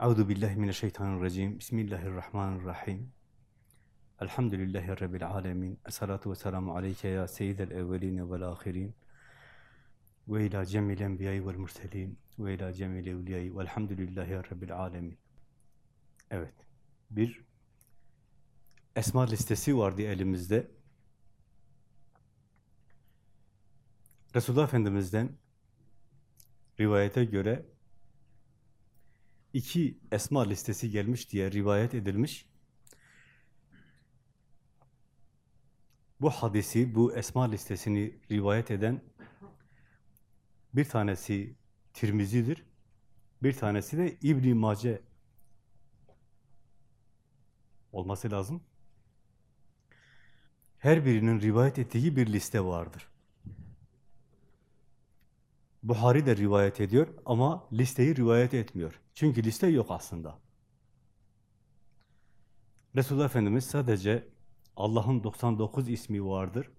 Euzu billahi mineşşeytanirracim. Bismillahirrahmanirrahim. Elhamdülillahi rabbil alamin. Essalatu vesselamu aleyke ya seyyidel evvelin ve'l ahirin. Ve ila cemil enbiya'i ve'l murselin ve ila cemil evliya'i ve'lhamdülillahi rabbil alamin. Evet. Bir esma listesi vardı elimizde. Resulullah Efendimiz'den rivayete göre iki esma listesi gelmiş diye rivayet edilmiş. Bu hadisi, bu esma listesini rivayet eden bir tanesi Tirmizi'dir, bir tanesi de İbn-i Mace olması lazım. Her birinin rivayet ettiği bir liste vardır. Buhari de rivayet ediyor ama listeyi rivayet etmiyor. Çünkü liste yok aslında. Resulullah Efendimiz sadece Allah'ın 99 ismi vardır.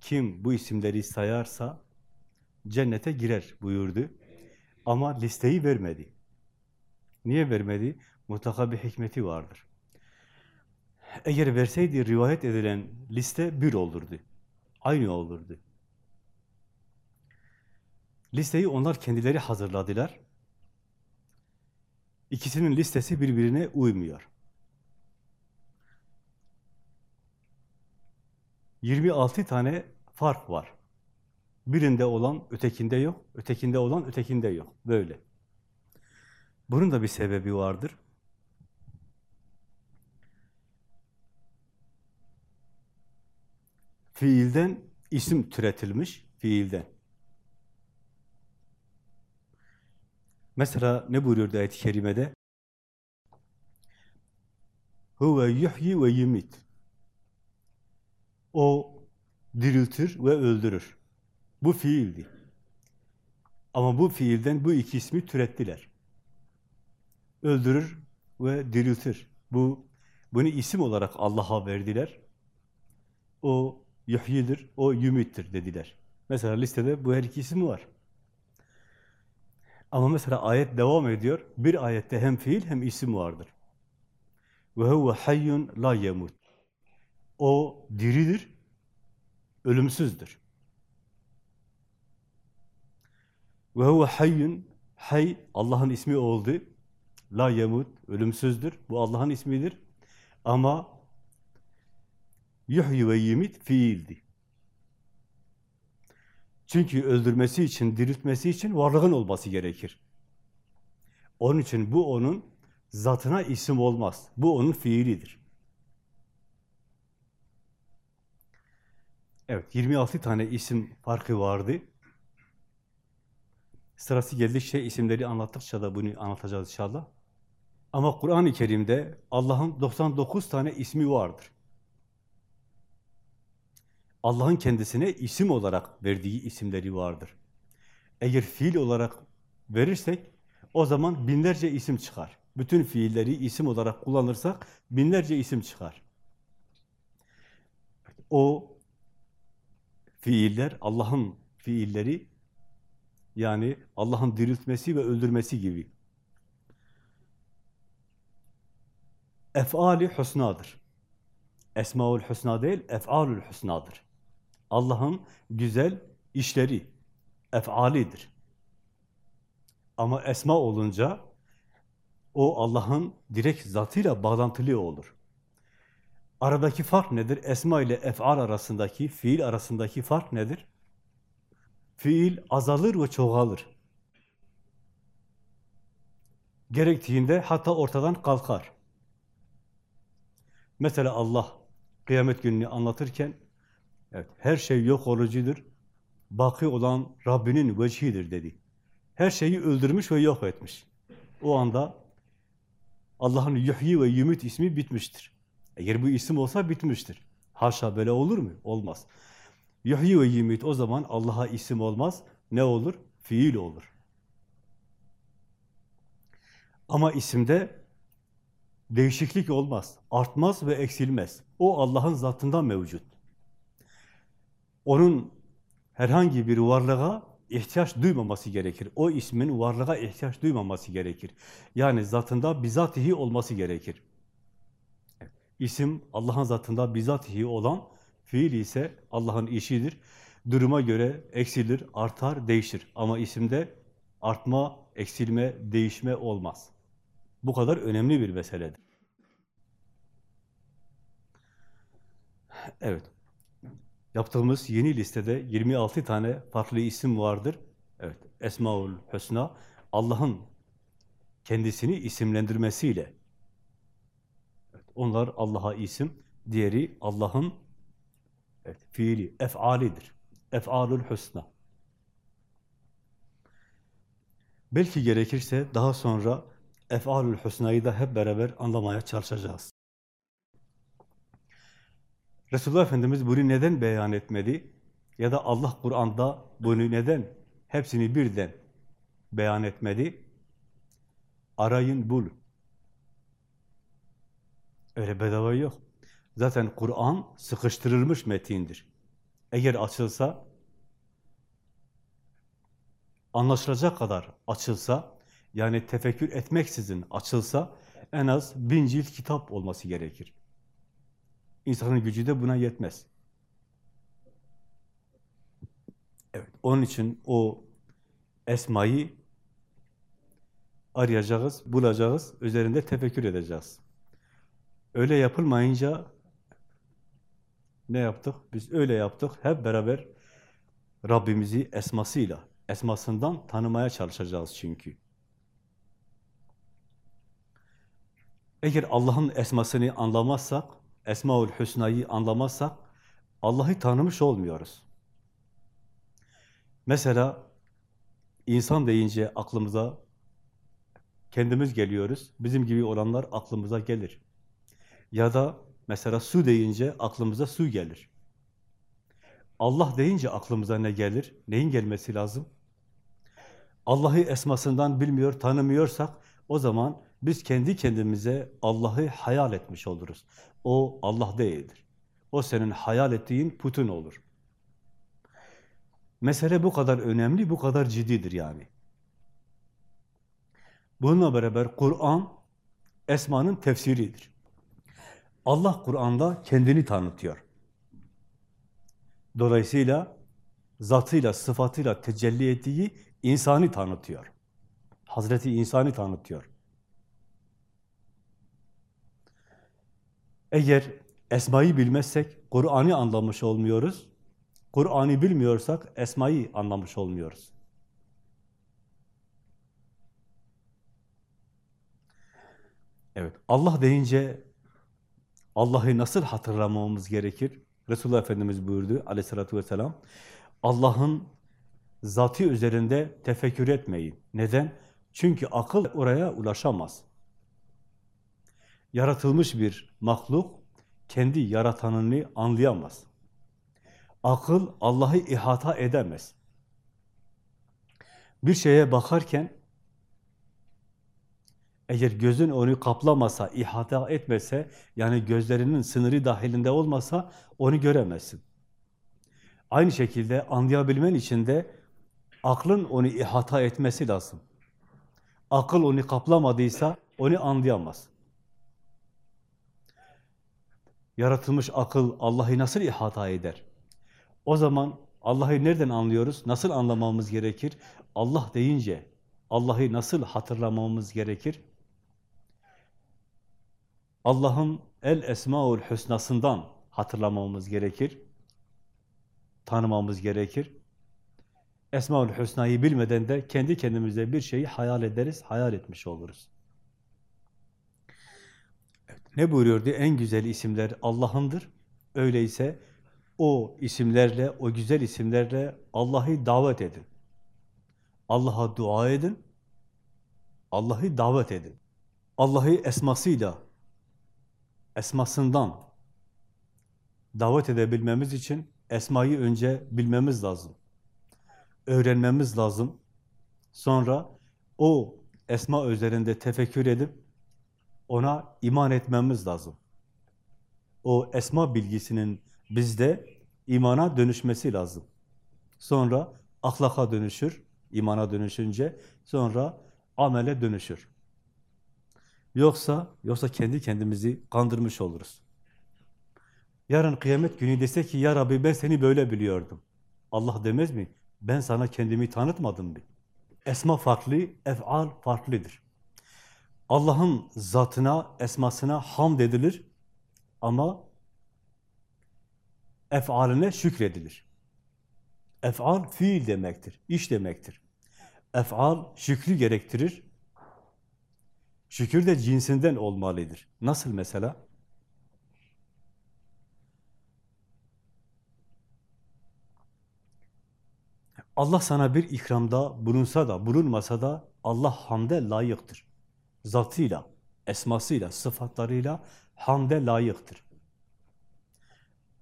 Kim bu isimleri sayarsa cennete girer buyurdu. Ama listeyi vermedi. Niye vermedi? Mutlaka bir hikmeti vardır. Eğer verseydi rivayet edilen liste bir olurdu. Aynı olurdu. Listeyi onlar kendileri hazırladılar. İkisinin listesi birbirine uymuyor. 26 tane fark var. Birinde olan ötekinde yok, ötekinde olan ötekinde yok. Böyle. Bunun da bir sebebi vardır. Fiilden isim türetilmiş, fiilden. Mesela ne buyuruyordu ayet-i kerimede? Huve yuhyi ve yumit. O diriltir ve öldürür. Bu fiildi. Ama bu fiilden bu iki ismi türettiler. Öldürür ve diriltir. Bu bunu isim olarak Allah'a verdiler. O yuhyidir, o yumittir dediler. Mesela listede bu her iki isim var. Ama mesela ayet devam ediyor. Bir ayette hem fiil hem isim vardır. Ve huve hayyun la yemut. O diridir, ölümsüzdür. Ve huve hayyun hay Allah'ın ismi oldu. La yemut ölümsüzdür. Bu Allah'ın ismidir. Ama yuhyi ve yimit fiildi. Çünkü öldürmesi için, diriltmesi için varlığın olması gerekir. Onun için bu onun zatına isim olmaz. Bu onun fiilidir. Evet, 26 tane isim farkı vardı. Sırası geldikçe isimleri anlattıkça da bunu anlatacağız inşallah. Ama Kur'an-ı Kerim'de Allah'ın 99 tane ismi vardır. Allah'ın kendisine isim olarak verdiği isimleri vardır. Eğer fiil olarak verirsek o zaman binlerce isim çıkar. Bütün fiilleri isim olarak kullanırsak binlerce isim çıkar. O fiiller Allah'ın fiilleri yani Allah'ın diriltmesi ve öldürmesi gibi. Ef'ali husnadır. Esmaül husna değil, ef'alül husnadır. Allah'ın güzel işleri, efalidir. Ama esma olunca o Allah'ın direkt zatıyla bağlantılı olur. Aradaki fark nedir? Esma ile ef'al arasındaki, fiil arasındaki fark nedir? Fiil azalır ve çoğalır. Gerektiğinde hatta ortadan kalkar. Mesela Allah kıyamet gününü anlatırken Evet, her şey yok olucudur. Baki olan Rabbinin vecihidir dedi. Her şeyi öldürmüş ve yok etmiş. O anda Allah'ın yuhyi ve yumit ismi bitmiştir. Eğer bu isim olsa bitmiştir. Haşa böyle olur mu? Olmaz. Yuhyi ve yumit o zaman Allah'a isim olmaz. Ne olur? Fiil olur. Ama isimde değişiklik olmaz. Artmaz ve eksilmez. O Allah'ın zatında mevcut onun herhangi bir varlığa ihtiyaç duymaması gerekir. O ismin varlığa ihtiyaç duymaması gerekir. Yani zatında bizatihi olması gerekir. İsim Allah'ın zatında bizatihi olan, fiil ise Allah'ın işidir. Duruma göre eksilir, artar, değişir. Ama isimde artma, eksilme, değişme olmaz. Bu kadar önemli bir meseledir. Evet. Yaptığımız yeni listede 26 tane farklı isim vardır. Evet, Esmaül Hüsna Allah'ın kendisini isimlendirmesiyle. Evet, onlar Allah'a isim, diğeri Allah'ın evet, fiili, ef'alidir. Ef'alül Hüsna. Belki gerekirse daha sonra Ef'alül Hüsna'yı da hep beraber anlamaya çalışacağız. Resulullah Efendimiz bunu neden beyan etmedi? Ya da Allah Kur'an'da bunu neden hepsini birden beyan etmedi? Arayın, bul. Öyle bedava yok. Zaten Kur'an sıkıştırılmış metindir. Eğer açılsa, anlaşılacak kadar açılsa, yani tefekkür etmeksizin açılsa, en az bin cilt kitap olması gerekir. İnsanın gücü de buna yetmez. Evet, onun için o esmayı arayacağız, bulacağız, üzerinde tefekkür edeceğiz. Öyle yapılmayınca ne yaptık? Biz öyle yaptık. Hep beraber Rabbimizi esmasıyla, esmasından tanımaya çalışacağız çünkü. Eğer Allah'ın esmasını anlamazsak, Esmaül Hüsna'yı anlamazsak Allah'ı tanımış olmuyoruz. Mesela insan deyince aklımıza kendimiz geliyoruz. Bizim gibi olanlar aklımıza gelir. Ya da mesela su deyince aklımıza su gelir. Allah deyince aklımıza ne gelir? Neyin gelmesi lazım? Allah'ı esmasından bilmiyor, tanımıyorsak o zaman biz kendi kendimize Allah'ı hayal etmiş oluruz. O Allah değildir. O senin hayal ettiğin putun olur. Mesele bu kadar önemli, bu kadar ciddidir yani. Bununla beraber Kur'an, Esma'nın tefsiridir. Allah Kur'an'da kendini tanıtıyor. Dolayısıyla zatıyla, sıfatıyla tecelli ettiği insani tanıtıyor. Hazreti insanı tanıtıyor. Eğer esmayı bilmezsek Kur'an'ı anlamış olmuyoruz. Kur'an'ı bilmiyorsak esmayı anlamış olmuyoruz. Evet, Allah deyince Allah'ı nasıl hatırlamamız gerekir? Resulullah Efendimiz buyurdu aleyhissalatü vesselam. Allah'ın zatı üzerinde tefekkür etmeyin. Neden? Çünkü akıl oraya ulaşamaz yaratılmış bir mahluk kendi yaratanını anlayamaz. Akıl Allah'ı ihata edemez. Bir şeye bakarken eğer gözün onu kaplamasa, ihata etmese, yani gözlerinin sınırı dahilinde olmasa onu göremezsin. Aynı şekilde anlayabilmen için de aklın onu ihata etmesi lazım. Akıl onu kaplamadıysa onu anlayamaz. Yaratılmış akıl Allah'ı nasıl ihata eder? O zaman Allah'ı nereden anlıyoruz? Nasıl anlamamız gerekir? Allah deyince Allah'ı nasıl hatırlamamız gerekir? Allah'ın el esmaul hüsnasından hatırlamamız gerekir. Tanımamız gerekir. Esmaül Hüsna'yı bilmeden de kendi kendimize bir şeyi hayal ederiz, hayal etmiş oluruz. Ne buyuruyordu? En güzel isimler Allah'ındır. Öyleyse o isimlerle, o güzel isimlerle Allah'ı davet edin. Allah'a dua edin. Allah'ı davet edin. Allah'ı esmasıyla, esmasından davet edebilmemiz için esmayı önce bilmemiz lazım. Öğrenmemiz lazım. Sonra o esma üzerinde tefekkür edip ona iman etmemiz lazım. O esma bilgisinin bizde imana dönüşmesi lazım. Sonra ahlaka dönüşür, imana dönüşünce, sonra amele dönüşür. Yoksa, yoksa kendi kendimizi kandırmış oluruz. Yarın kıyamet günü dese ki, Ya Rabbi ben seni böyle biliyordum. Allah demez mi? Ben sana kendimi tanıtmadım mı? Esma farklı, ef'al farklıdır. Allah'ın zatına, esmasına hamd edilir ama ef'aline şükredilir. Ef'al fiil demektir, iş demektir. Ef'al şükrü gerektirir. Şükür de cinsinden olmalıdır. Nasıl mesela? Allah sana bir ikramda bulunsa da, bulunmasa da Allah hamde layıktır. Zatıyla, esmasıyla, sıfatlarıyla hamde layıktır.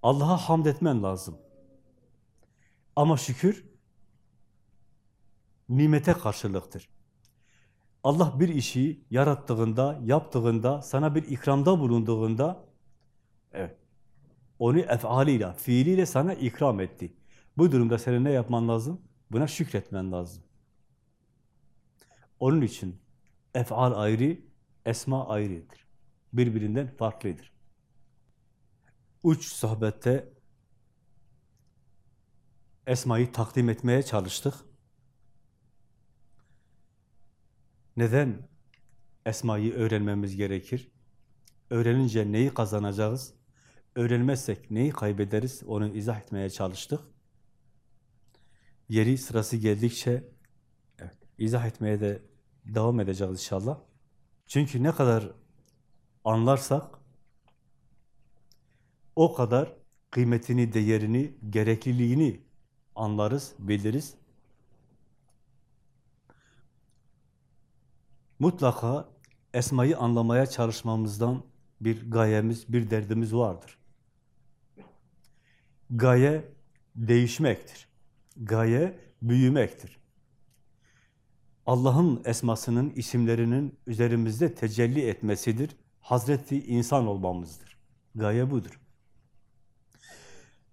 Allah'a hamd etmen lazım. Ama şükür nimete karşılıktır. Allah bir işi yarattığında, yaptığında, sana bir ikramda bulunduğunda evet, onu efaliyle, fiiliyle sana ikram etti. Bu durumda senin ne yapman lazım? Buna şükretmen lazım. Onun için efal ayrı, esma ayrıdır. Birbirinden farklıdır. Uç sohbette esmayı takdim etmeye çalıştık. Neden esmayı öğrenmemiz gerekir? Öğrenince neyi kazanacağız? Öğrenmezsek neyi kaybederiz? Onu izah etmeye çalıştık. Yeri sırası geldikçe evet, izah etmeye de devam edeceğiz inşallah. Çünkü ne kadar anlarsak o kadar kıymetini, değerini, gerekliliğini anlarız, biliriz. Mutlaka esmayı anlamaya çalışmamızdan bir gayemiz, bir derdimiz vardır. Gaye değişmektir. Gaye büyümektir. Allah'ın esmasının, isimlerinin üzerimizde tecelli etmesidir. Hazreti insan olmamızdır. Gaye budur.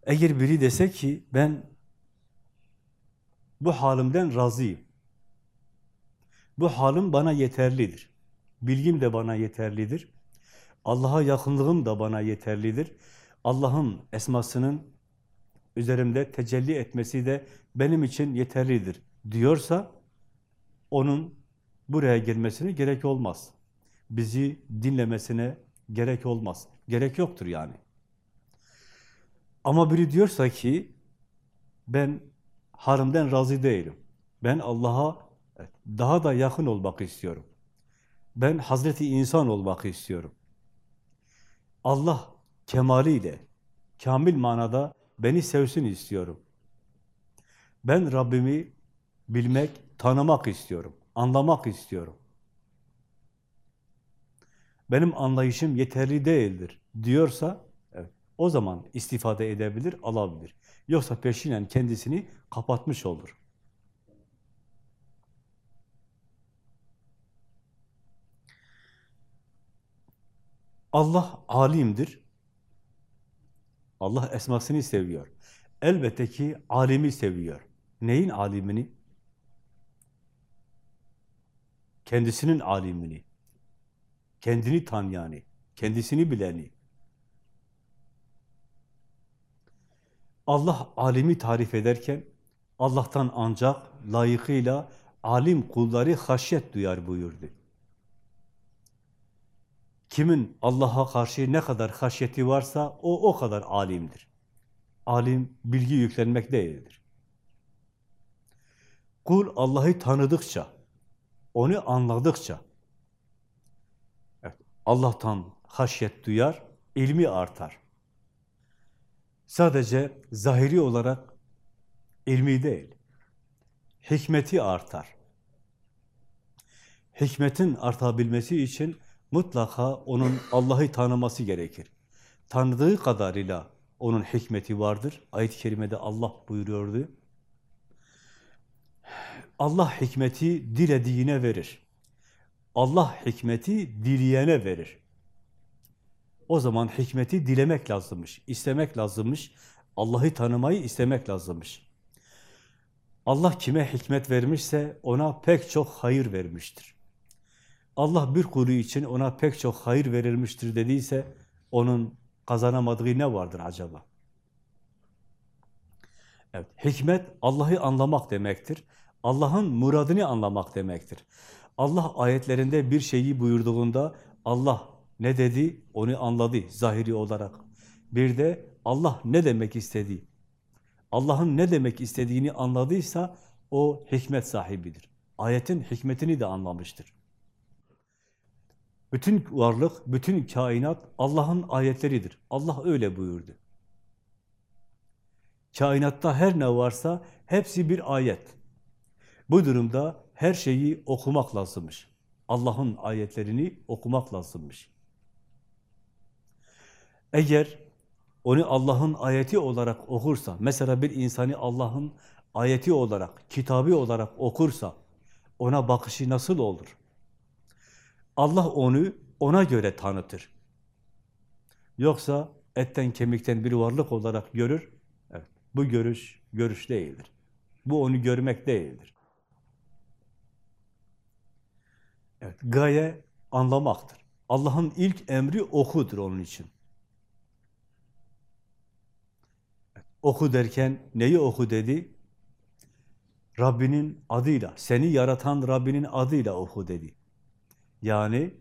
Eğer biri dese ki ben bu halimden razıyım. Bu halim bana yeterlidir. Bilgim de bana yeterlidir. Allah'a yakınlığım da bana yeterlidir. Allah'ın esmasının üzerimde tecelli etmesi de benim için yeterlidir diyorsa onun buraya gelmesine gerek olmaz. Bizi dinlemesine gerek olmaz. Gerek yoktur yani. Ama biri diyorsa ki ben harimden razı değilim. Ben Allah'a daha da yakın olmak istiyorum. Ben Hazreti insan olmak istiyorum. Allah kemaliyle, kamil manada beni sevsin istiyorum. Ben Rabbimi bilmek, tanımak istiyorum, anlamak istiyorum. Benim anlayışım yeterli değildir diyorsa, evet, o zaman istifade edebilir, alabilir. Yoksa peşinen kendisini kapatmış olur. Allah alimdir. Allah esmasını seviyor. Elbette ki alimi seviyor. Neyin alimini? Kendisinin alimini. Kendini tanıyanı, kendisini bileni. Allah alimi tarif ederken Allah'tan ancak layıkıyla alim kulları haşyet duyar buyurdu. Kimin Allah'a karşı ne kadar haşyeti varsa o o kadar alimdir. Alim bilgi yüklenmek değildir. Kul Allah'ı tanıdıkça, onu anladıkça evet, Allah'tan haşyet duyar, ilmi artar. Sadece zahiri olarak ilmi değil, hikmeti artar. Hikmetin artabilmesi için mutlaka onun Allah'ı tanıması gerekir. Tanıdığı kadarıyla onun hikmeti vardır. Ayet-i kerimede Allah buyuruyordu. Allah hikmeti dilediğine verir. Allah hikmeti dileyene verir. O zaman hikmeti dilemek lazımmış, istemek lazımmış. Allah'ı tanımayı istemek lazımmış. Allah kime hikmet vermişse ona pek çok hayır vermiştir. Allah bir kulu için ona pek çok hayır verilmiştir dediyse onun kazanamadığı ne vardır acaba? Evet, hikmet Allah'ı anlamak demektir. Allah'ın muradını anlamak demektir. Allah ayetlerinde bir şeyi buyurduğunda Allah ne dedi onu anladı zahiri olarak. Bir de Allah ne demek istedi? Allah'ın ne demek istediğini anladıysa o hikmet sahibidir. Ayetin hikmetini de anlamıştır. Bütün varlık, bütün kainat Allah'ın ayetleridir. Allah öyle buyurdu. Kainatta her ne varsa hepsi bir ayet. Bu durumda her şeyi okumak lazımmış. Allah'ın ayetlerini okumak lazımmış. Eğer onu Allah'ın ayeti olarak okursa, mesela bir insanı Allah'ın ayeti olarak, kitabı olarak okursa, ona bakışı nasıl olur? Allah onu ona göre tanıtır. Yoksa etten kemikten bir varlık olarak görür, evet, bu görüş, görüş değildir. Bu onu görmek değildir. Evet, gaye anlamaktır. Allah'ın ilk emri okudur onun için. Oku derken neyi oku dedi? Rabbinin adıyla, seni yaratan Rabbinin adıyla oku dedi. Yani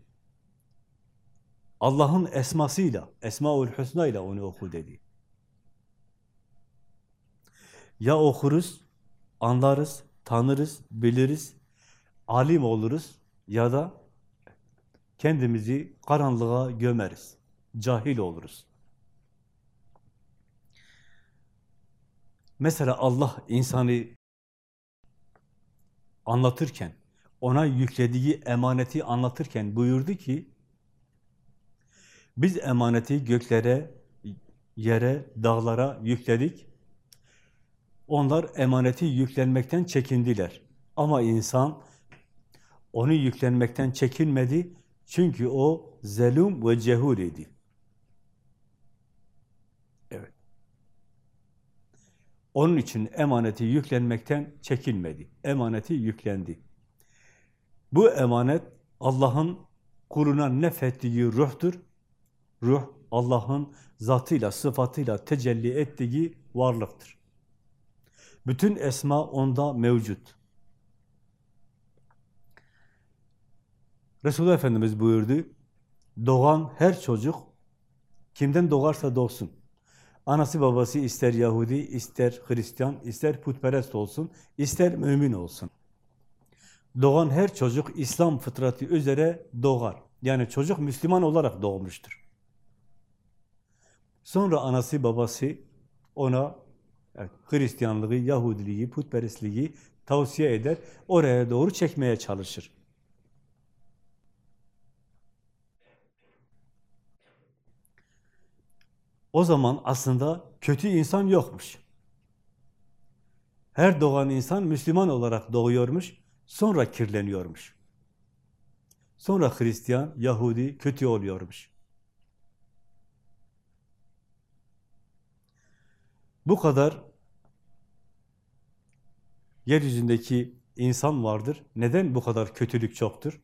Allah'ın esmasıyla, Esmaül Hüsna ile onu oku dedi. Ya okuruz, anlarız, tanırız, biliriz, alim oluruz ya da kendimizi karanlığa gömeriz, cahil oluruz. Mesela Allah insanı anlatırken, ona yüklediği emaneti anlatırken buyurdu ki, biz emaneti göklere, yere, dağlara yükledik. Onlar emaneti yüklenmekten çekindiler. Ama insan onu yüklenmekten çekinmedi. Çünkü o zelum ve cehul idi. Evet. Onun için emaneti yüklenmekten çekinmedi. Emaneti yüklendi. Bu emanet Allah'ın kuluna nefettiği ruhtur. Ruh, Allah'ın zatıyla, sıfatıyla tecelli ettiği varlıktır. Bütün esma onda mevcut. Resulullah Efendimiz buyurdu, doğan her çocuk kimden doğarsa doğsun. Anası babası ister Yahudi, ister Hristiyan, ister putperest olsun, ister mümin olsun. Doğan her çocuk İslam fıtratı üzere doğar. Yani çocuk Müslüman olarak doğmuştur. Sonra anası babası ona evet, Hristiyanlığı, Yahudiliği, putperestliği tavsiye eder, oraya doğru çekmeye çalışır. O zaman aslında kötü insan yokmuş. Her doğan insan Müslüman olarak doğuyormuş, sonra kirleniyormuş. Sonra Hristiyan, Yahudi kötü oluyormuş. Bu kadar yeryüzündeki insan vardır. Neden bu kadar kötülük çoktur?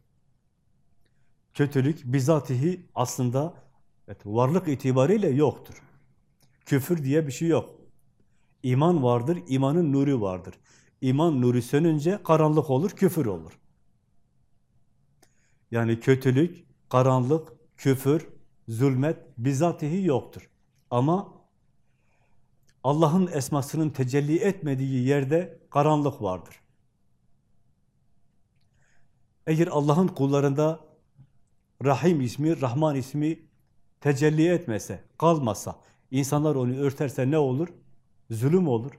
Kötülük bizatihi aslında evet, varlık itibariyle yoktur. Küfür diye bir şey yok. İman vardır, imanın nuru vardır. İman nuru sönünce karanlık olur, küfür olur. Yani kötülük, karanlık, küfür, zulmet bizatihi yoktur. Ama Allah'ın esmasının tecelli etmediği yerde karanlık vardır. Eğer Allah'ın kullarında Rahim ismi, Rahman ismi tecelli etmese, kalmasa, insanlar onu örterse ne olur? Zulüm olur.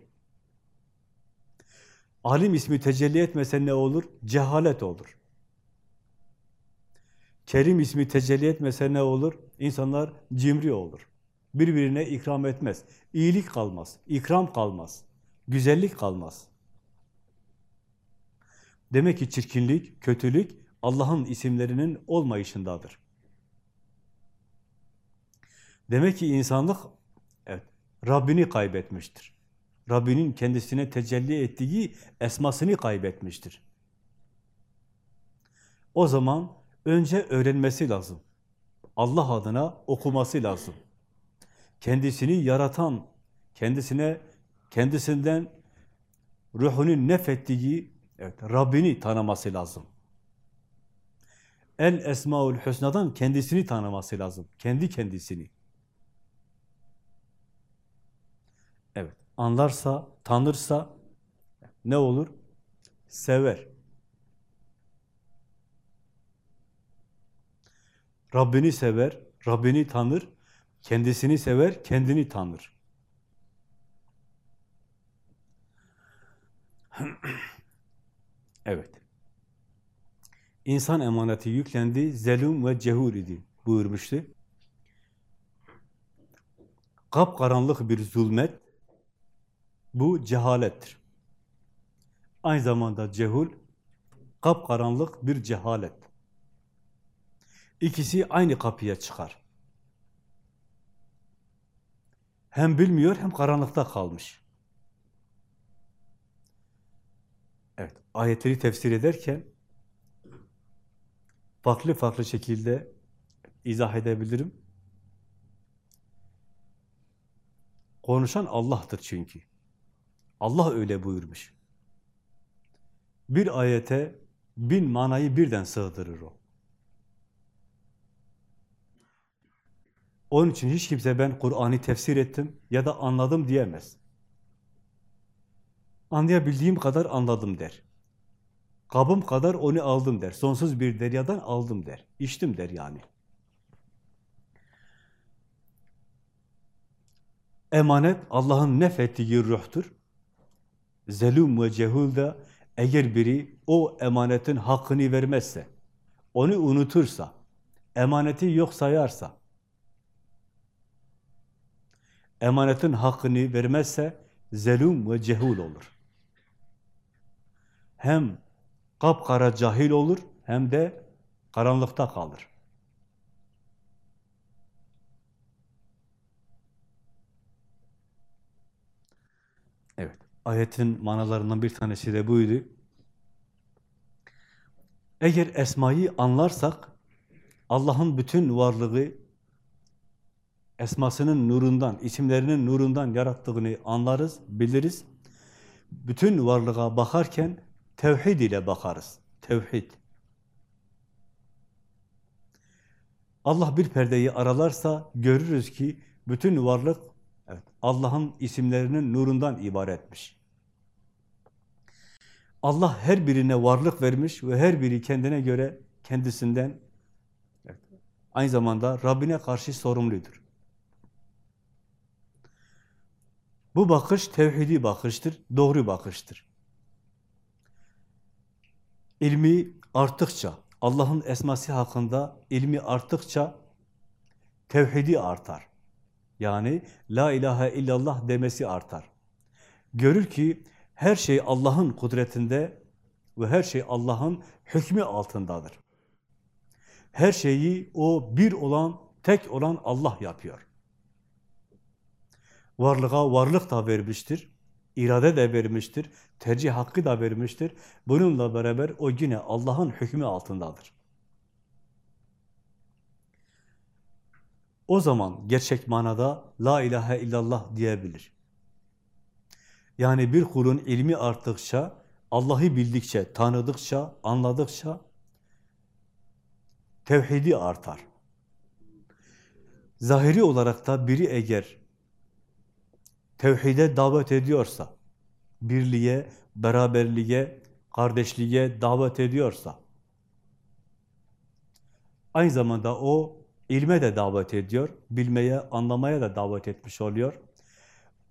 Alim ismi tecelli etmese ne olur? Cehalet olur. Kerim ismi tecelli etmese ne olur? İnsanlar cimri olur. Birbirine ikram etmez. İyilik kalmaz, ikram kalmaz, güzellik kalmaz. Demek ki çirkinlik, kötülük Allah'ın isimlerinin olmayışındadır. Demek ki insanlık evet, Rabbini kaybetmiştir. Rabbinin kendisine tecelli ettiği esmasını kaybetmiştir. O zaman önce öğrenmesi lazım. Allah adına okuması lazım. Kendisini yaratan, kendisine kendisinden ruhunun nefettiği evet, Rabbini tanıması lazım. El Esmaül Hüsna'dan kendisini tanıması lazım. Kendi kendisini. Evet. Anlarsa, tanırsa ne olur? Sever. Rabbini sever, Rabbini tanır, kendisini sever, kendini tanır. evet. İnsan emaneti yüklendi, zelum ve cehur idi buyurmuştu. Kapkaranlık bir zulmet, bu cehalettir. Aynı zamanda cehul, kapkaranlık bir cehalet. İkisi aynı kapıya çıkar. Hem bilmiyor hem karanlıkta kalmış. Evet, ayetleri tefsir ederken farklı farklı şekilde izah edebilirim. Konuşan Allah'tır çünkü. Allah öyle buyurmuş. Bir ayete bin manayı birden sığdırır o. Onun için hiç kimse ben Kur'an'ı tefsir ettim ya da anladım diyemez. Anlayabildiğim kadar anladım der. Kabım kadar onu aldım der. Sonsuz bir deryadan aldım der. İçtim der yani. Emanet Allah'ın nefettiği ruhtur. Zelum ve cehul da eğer biri o emanetin hakkını vermezse, onu unutursa, emaneti yok sayarsa, emanetin hakkını vermezse zelum ve cehul olur. Hem kapkara cahil olur hem de karanlıkta kalır. Ayetin manalarından bir tanesi de buydu. Eğer esmayı anlarsak, Allah'ın bütün varlığı esmasının nurundan, isimlerinin nurundan yarattığını anlarız, biliriz. Bütün varlığa bakarken tevhid ile bakarız. Tevhid. Allah bir perdeyi aralarsa görürüz ki bütün varlık evet, Allah'ın isimlerinin nurundan ibaretmiş. Allah her birine varlık vermiş ve her biri kendine göre kendisinden evet, aynı zamanda Rabbine karşı sorumludur. Bu bakış tevhidi bakıştır, doğru bakıştır. İlmi arttıkça, Allah'ın esması hakkında ilmi arttıkça tevhidi artar. Yani la ilahe illallah demesi artar. Görür ki her şey Allah'ın kudretinde ve her şey Allah'ın hükmü altındadır. Her şeyi o bir olan, tek olan Allah yapıyor. Varlığa varlık da vermiştir, irade de vermiştir, tercih hakkı da vermiştir. Bununla beraber o yine Allah'ın hükmü altındadır. O zaman gerçek manada la ilahe illallah diyebilir. Yani bir kulun ilmi arttıkça, Allah'ı bildikçe, tanıdıkça, anladıkça tevhidi artar. Zahiri olarak da biri eğer tevhide davet ediyorsa, birliğe, beraberliğe, kardeşliğe davet ediyorsa, aynı zamanda o ilme de davet ediyor, bilmeye, anlamaya da davet etmiş oluyor.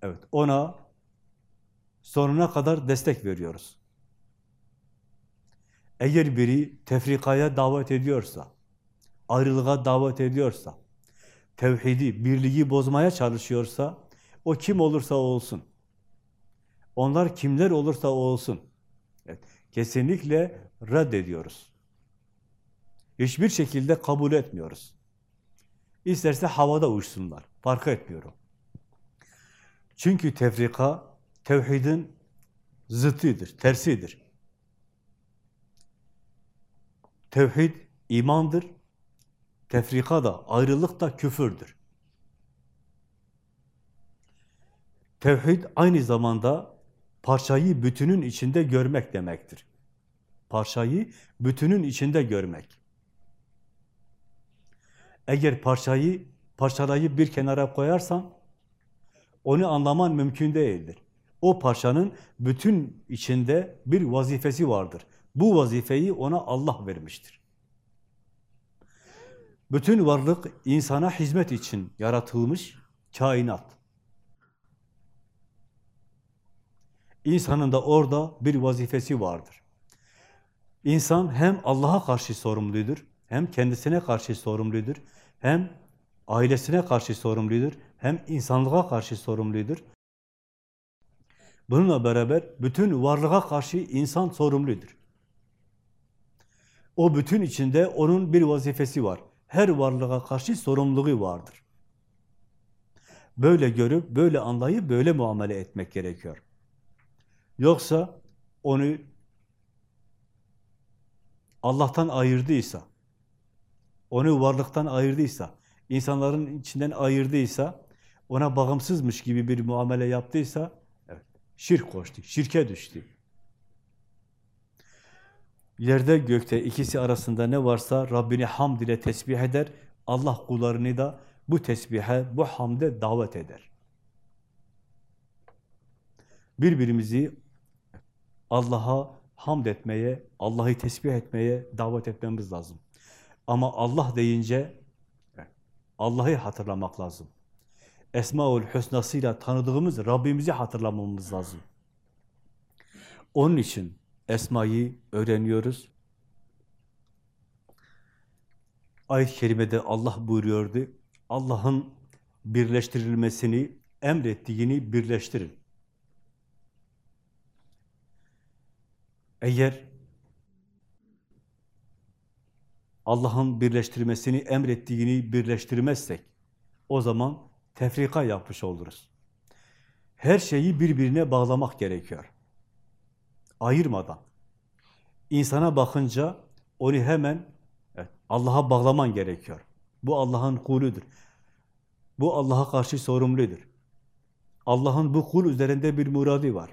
Evet, ona sonuna kadar destek veriyoruz. Eğer biri tefrikaya davet ediyorsa, ayrılığa davet ediyorsa, tevhidi, birliği bozmaya çalışıyorsa, o kim olursa olsun, onlar kimler olursa olsun, evet, kesinlikle reddediyoruz. Hiçbir şekilde kabul etmiyoruz. İsterse havada uçsunlar, fark etmiyorum. Çünkü tefrika, tevhidin zıttıdır, tersidir. Tevhid imandır, tefrika da, ayrılık da küfürdür. Tevhid aynı zamanda parçayı bütünün içinde görmek demektir. Parçayı bütünün içinde görmek. Eğer parçayı, parçalayıp bir kenara koyarsan, onu anlaman mümkün değildir. O parçanın bütün içinde bir vazifesi vardır. Bu vazifeyi ona Allah vermiştir. Bütün varlık insana hizmet için yaratılmış kainat. İnsanın da orada bir vazifesi vardır. İnsan hem Allah'a karşı sorumludur, hem kendisine karşı sorumludur, hem ailesine karşı sorumludur, hem insanlığa karşı sorumludur. Bununla beraber bütün varlığa karşı insan sorumludur. O bütün içinde onun bir vazifesi var. Her varlığa karşı sorumluluğu vardır. Böyle görüp, böyle anlayıp, böyle muamele etmek gerekiyor. Yoksa onu Allah'tan ayırdıysa, onu varlıktan ayırdıysa, insanların içinden ayırdıysa, ona bağımsızmış gibi bir muamele yaptıysa, evet, şirk koştu, şirke düştü. Yerde gökte ikisi arasında ne varsa Rabbini hamd ile tesbih eder, Allah kullarını da bu tesbihe, bu hamde davet eder. Birbirimizi Allah'a hamd etmeye, Allah'ı tesbih etmeye davet etmemiz lazım. Ama Allah deyince Allah'ı hatırlamak lazım. Esmaül Hüsna'sıyla tanıdığımız Rabbimizi hatırlamamız lazım. Onun için Esma'yı öğreniyoruz. Ayet-i Kerime'de Allah buyuruyordu, Allah'ın birleştirilmesini, emrettiğini birleştirin. Eğer Allah'ın birleştirmesini emrettiğini birleştirmezsek, o zaman tefrika yapmış oluruz. Her şeyi birbirine bağlamak gerekiyor. Ayırmadan. İnsana bakınca onu hemen evet, Allah'a bağlaman gerekiyor. Bu Allah'ın kuludur. Bu Allah'a karşı sorumludur. Allah'ın bu kul üzerinde bir muradi var.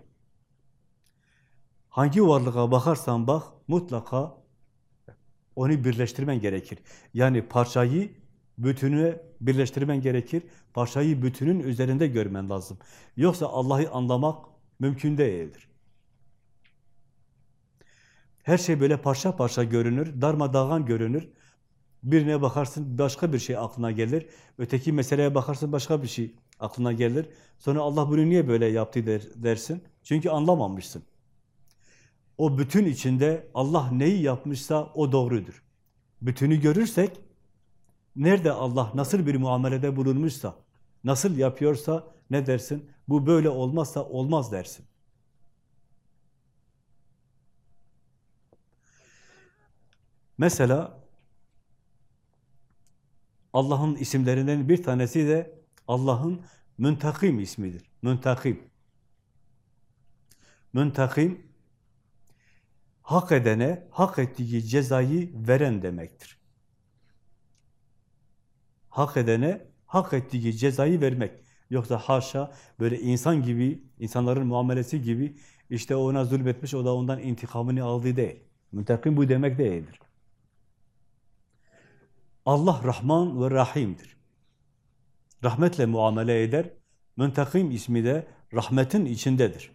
Hangi varlığa bakarsan bak, mutlaka onu birleştirmen gerekir. Yani parçayı bütününe birleştirmen gerekir. Parçayı bütünün üzerinde görmen lazım. Yoksa Allah'ı anlamak mümkün değildir. Her şey böyle parça parça görünür, darmadağın görünür. Birine bakarsın başka bir şey aklına gelir. Öteki meseleye bakarsın başka bir şey aklına gelir. Sonra Allah bunu niye böyle yaptı der, dersin. Çünkü anlamamışsın. O bütün içinde Allah neyi yapmışsa o doğrudur. Bütünü görürsek, nerede Allah nasıl bir muamelede bulunmuşsa, nasıl yapıyorsa ne dersin? Bu böyle olmazsa olmaz dersin. Mesela Allah'ın isimlerinden bir tanesi de Allah'ın Müntakim ismidir. Müntakim. Müntakim hak edene hak ettiği cezayı veren demektir. Hak edene hak ettiği cezayı vermek. Yoksa haşa böyle insan gibi, insanların muamelesi gibi işte ona zulmetmiş, o da ondan intikamını aldığı değil. Müntakim bu demek değildir. Allah Rahman ve Rahim'dir. Rahmetle muamele eder. Müntakim ismi de rahmetin içindedir.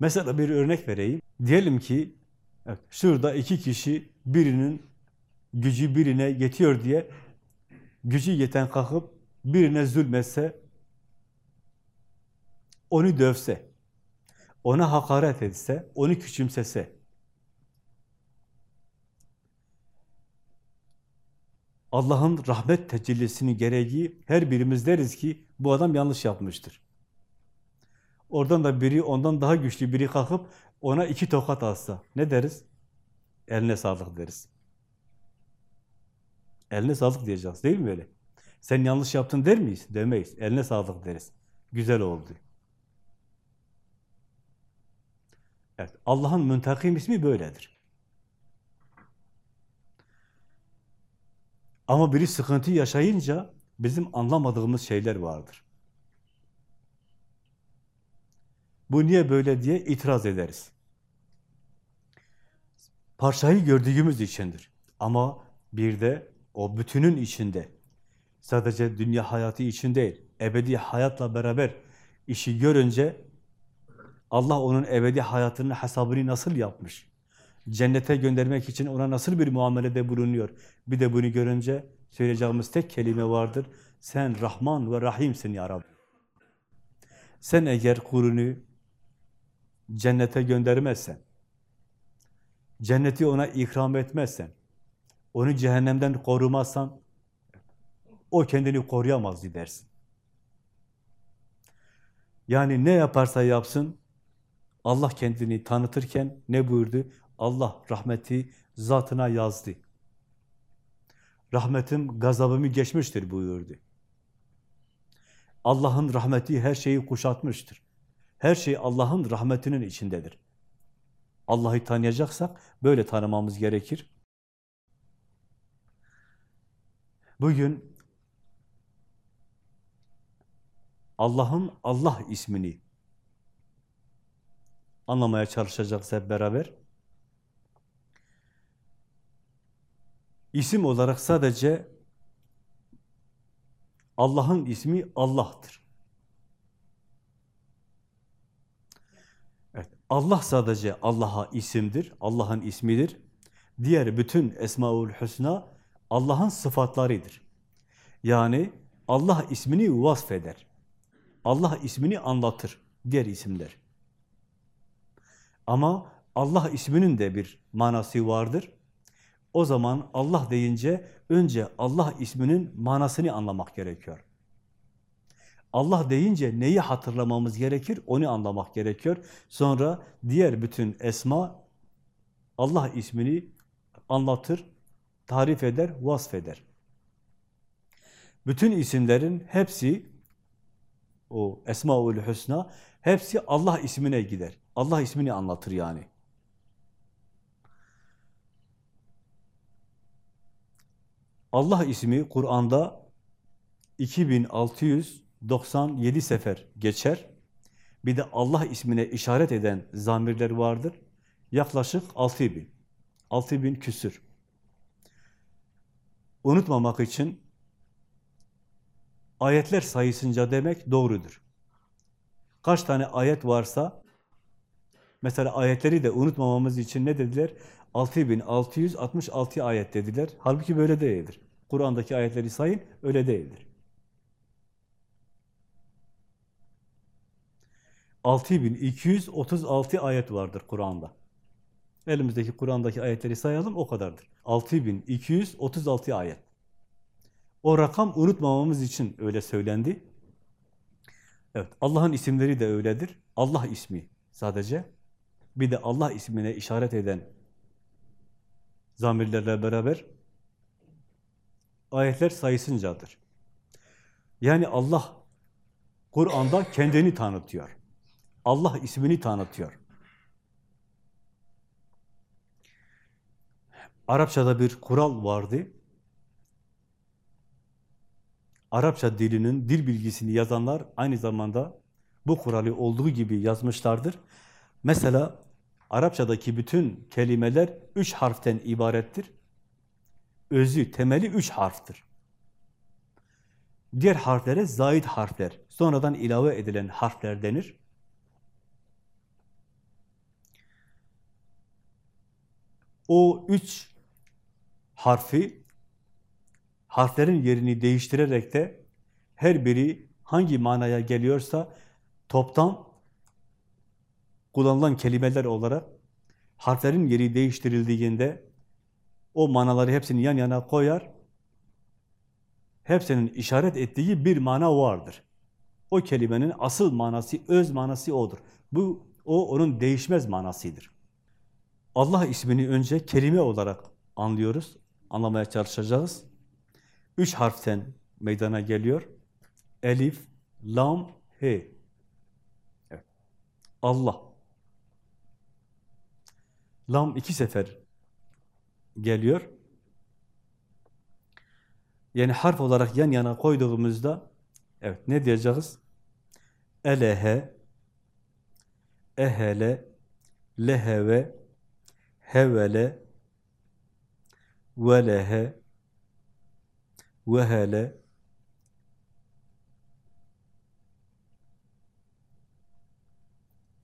Mesela bir örnek vereyim. Diyelim ki evet, şurada iki kişi birinin gücü birine yetiyor diye gücü yeten kalkıp birine zulmetse onu dövse, ona hakaret etse, onu küçümsese Allah'ın rahmet tecellisini gereği her birimiz deriz ki bu adam yanlış yapmıştır. Oradan da biri ondan daha güçlü biri kalkıp ona iki tokat atsa ne deriz? Eline sağlık deriz. Eline sağlık diyeceğiz değil mi öyle? Sen yanlış yaptın der miyiz? Demeyiz. Eline sağlık deriz. Güzel oldu. Evet, Allah'ın müntakim ismi böyledir. Ama biri sıkıntı yaşayınca bizim anlamadığımız şeyler vardır. Bu niye böyle diye itiraz ederiz. Parçayı gördüğümüz içindir. Ama bir de o bütünün içinde, sadece dünya hayatı için değil, ebedi hayatla beraber işi görünce Allah onun ebedi hayatının hesabını nasıl yapmış? Cennete göndermek için ona nasıl bir muamelede bulunuyor? Bir de bunu görünce söyleyeceğimiz tek kelime vardır. Sen Rahman ve Rahimsin ya Rabbi. Sen eğer kulunu cennete göndermezsen, cenneti ona ikram etmezsen, onu cehennemden korumazsan, o kendini koruyamaz dersin. Yani ne yaparsa yapsın, Allah kendini tanıtırken ne buyurdu? Allah rahmeti zatına yazdı. Rahmetim gazabımı geçmiştir buyurdu. Allah'ın rahmeti her şeyi kuşatmıştır. Her şey Allah'ın rahmetinin içindedir. Allah'ı tanıyacaksak böyle tanımamız gerekir. Bugün Allah'ın Allah ismini anlamaya çalışacağız hep beraber. İsim olarak sadece Allah'ın ismi Allah'tır. Allah sadece Allah'a isimdir, Allah'ın ismidir. Diğer bütün Esmaül Hüsna Allah'ın sıfatlarıdır. Yani Allah ismini vasfeder. Allah ismini anlatır, diğer isimler. Ama Allah isminin de bir manası vardır. O zaman Allah deyince önce Allah isminin manasını anlamak gerekiyor. Allah deyince neyi hatırlamamız gerekir? Onu anlamak gerekiyor. Sonra diğer bütün esma Allah ismini anlatır, tarif eder, vasfeder. Bütün isimlerin hepsi o Esmaül Hüsna hepsi Allah ismine gider. Allah ismini anlatır yani. Allah ismi Kur'an'da 2697 sefer geçer. Bir de Allah ismine işaret eden zamirler vardır. Yaklaşık 6000. 6000 küsür. Unutmamak için ayetler sayısınca demek doğrudur. Kaç tane ayet varsa mesela ayetleri de unutmamamız için ne dediler? 6666 ayet dediler. Halbuki böyle değildir. Kur'an'daki ayetleri sayın, öyle değildir. 6236 ayet vardır Kur'an'da. Elimizdeki Kur'an'daki ayetleri sayalım, o kadardır. 6236 ayet. O rakam unutmamamız için öyle söylendi. Evet, Allah'ın isimleri de öyledir. Allah ismi sadece. Bir de Allah ismine işaret eden zamirlerle beraber ayetler sayısıncadır. Yani Allah Kur'an'da kendini tanıtıyor. Allah ismini tanıtıyor. Arapçada bir kural vardı. Arapça dilinin dil bilgisini yazanlar aynı zamanda bu kuralı olduğu gibi yazmışlardır. Mesela Arapçadaki bütün kelimeler üç harften ibarettir. Özü, temeli üç harftir. Diğer harflere zait harfler, sonradan ilave edilen harfler denir. O üç harfi harflerin yerini değiştirerek de her biri hangi manaya geliyorsa toptan kullanılan kelimeler olarak harflerin yeri değiştirildiğinde o manaları hepsini yan yana koyar. Hepsinin işaret ettiği bir mana vardır. O kelimenin asıl manası, öz manası odur. Bu o onun değişmez manasıdır. Allah ismini önce kelime olarak anlıyoruz, anlamaya çalışacağız. Üç harften meydana geliyor. Elif, lam, he. Evet. Allah. lam iki sefer geliyor. Yani harf olarak yan yana koyduğumuzda evet ne diyeceğiz? Elehe, ehele, leheve, hevele, velehe, vehele,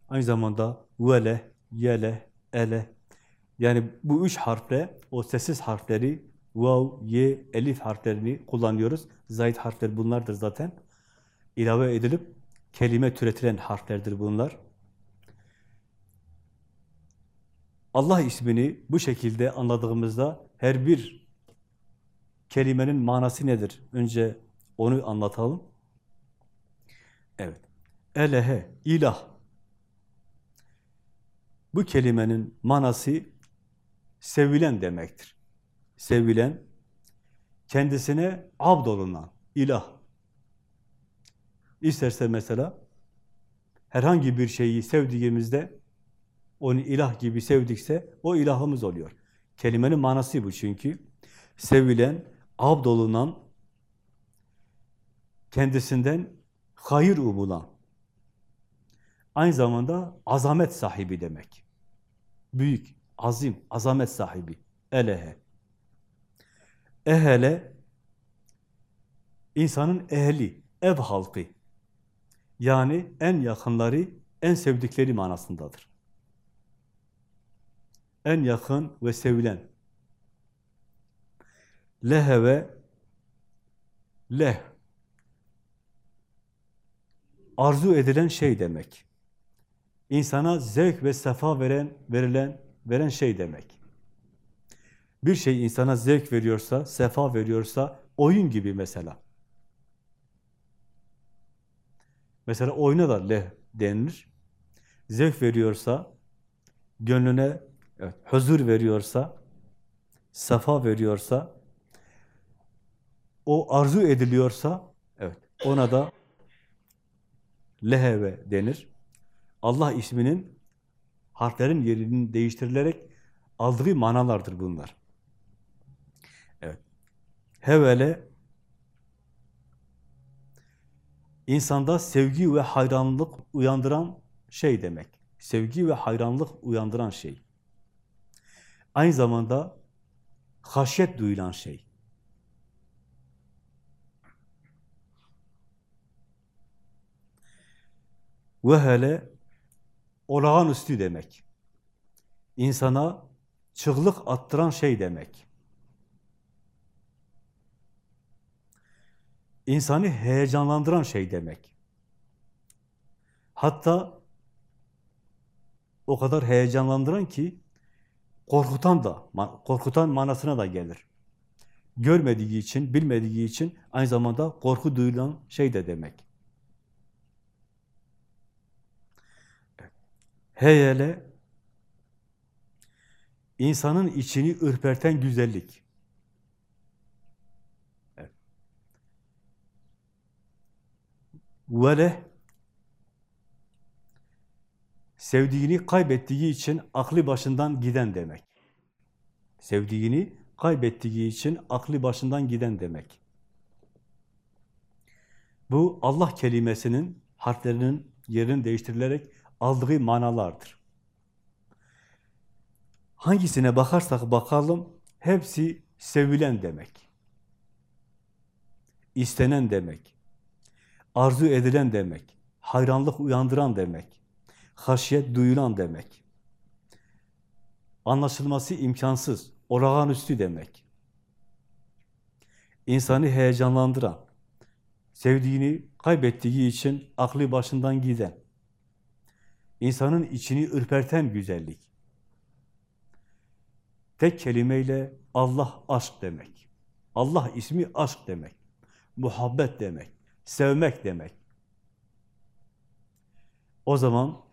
aynı zamanda vele, yele, ele. Yani bu üç harfle o sessiz harfleri vav, ye, elif harflerini kullanıyoruz. Zayit harfler bunlardır zaten. İlave edilip kelime türetilen harflerdir bunlar. Allah ismini bu şekilde anladığımızda her bir kelimenin manası nedir? Önce onu anlatalım. Evet. Elehe, ilah. Bu kelimenin manası sevilen demektir. Sevilen, kendisine abd olunan, ilah. İsterse mesela herhangi bir şeyi sevdiğimizde onu ilah gibi sevdikse o ilahımız oluyor. Kelimenin manası bu çünkü. Sevilen, abd olunan, kendisinden hayır umulan, aynı zamanda azamet sahibi demek. Büyük, azim, azamet sahibi. Elehe. Ehele, insanın ehli, ev halkı. Yani en yakınları, en sevdikleri manasındadır. En yakın ve sevilen. Leheve, leh. Arzu edilen şey demek. İnsana zevk ve sefa veren, verilen, veren şey demek. Bir şey insana zevk veriyorsa, sefa veriyorsa, oyun gibi mesela. Mesela oyuna da leh denilir. Zevk veriyorsa, gönlüne evet, huzur veriyorsa, sefa veriyorsa, o arzu ediliyorsa, evet, ona da leheve denir. Allah isminin harflerin yerini değiştirilerek aldığı manalardır bunlar. Evet. Hevele insanda sevgi ve hayranlık uyandıran şey demek. Sevgi ve hayranlık uyandıran şey. Aynı zamanda haşyet duyulan şey. Ve hele olağanüstü demek. İnsana çığlık attıran şey demek. İnsanı heyecanlandıran şey demek. Hatta o kadar heyecanlandıran ki korkutan da, korkutan manasına da gelir. Görmediği için, bilmediği için aynı zamanda korku duyulan şey de demek. Heyele insanın içini ürperten güzellik. Evet. Veleh sevdiğini kaybettiği için aklı başından giden demek. Sevdiğini kaybettiği için aklı başından giden demek. Bu Allah kelimesinin harflerinin yerini değiştirilerek aldığı manalardır. Hangisine bakarsak bakalım, hepsi sevilen demek. İstenen demek. Arzu edilen demek. Hayranlık uyandıran demek. Haşyet duyulan demek. Anlaşılması imkansız, olağanüstü demek. İnsanı heyecanlandıran, sevdiğini kaybettiği için aklı başından giden, insanın içini ürperten güzellik. Tek kelimeyle Allah aşk demek. Allah ismi aşk demek. Muhabbet demek. Sevmek demek. O zaman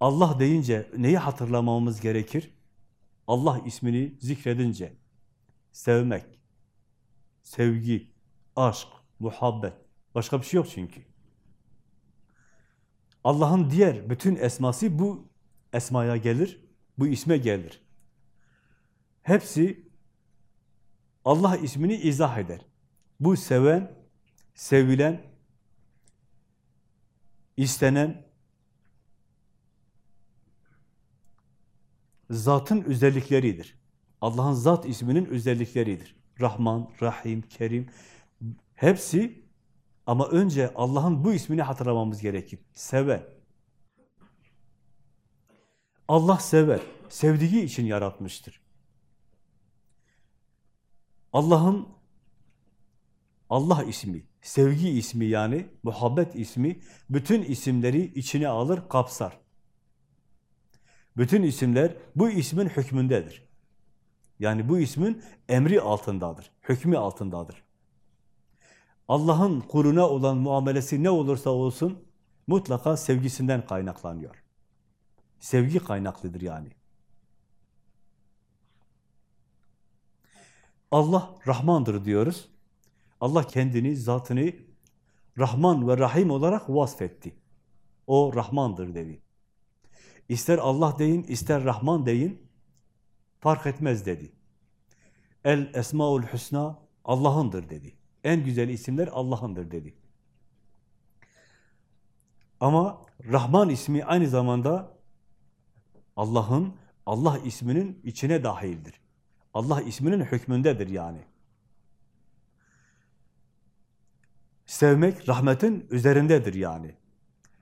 Allah deyince neyi hatırlamamız gerekir? Allah ismini zikredince sevmek, sevgi, aşk, muhabbet. Başka bir şey yok çünkü. Allah'ın diğer bütün esması bu esmaya gelir, bu isme gelir. hepsi Allah ismini izah eder. Bu seven, sevilen, istenen, zatın özellikleridir. Allah'ın zat isminin özellikleridir. Rahman, Rahim, Kerim hepsi ama önce Allah'ın bu ismini hatırlamamız gerekir. Seven. Allah sever. Sevdiği için yaratmıştır. Allah'ın Allah ismi, sevgi ismi yani muhabbet ismi bütün isimleri içine alır, kapsar. Bütün isimler bu ismin hükmündedir. Yani bu ismin emri altındadır, hükmü altındadır. Allah'ın kuruna olan muamelesi ne olursa olsun mutlaka sevgisinden kaynaklanıyor. Sevgi kaynaklıdır yani. Allah Rahmandır diyoruz. Allah kendini, zatını Rahman ve Rahim olarak vasfetti. O Rahmandır dedi. İster Allah deyin, ister Rahman deyin, fark etmez dedi. El Esmaül Hüsna Allah'ındır dedi. En güzel isimler Allah'ındır dedi. Ama Rahman ismi aynı zamanda Allah'ın, Allah isminin içine dahildir. Allah isminin hükmündedir yani. Sevmek rahmetin üzerindedir yani.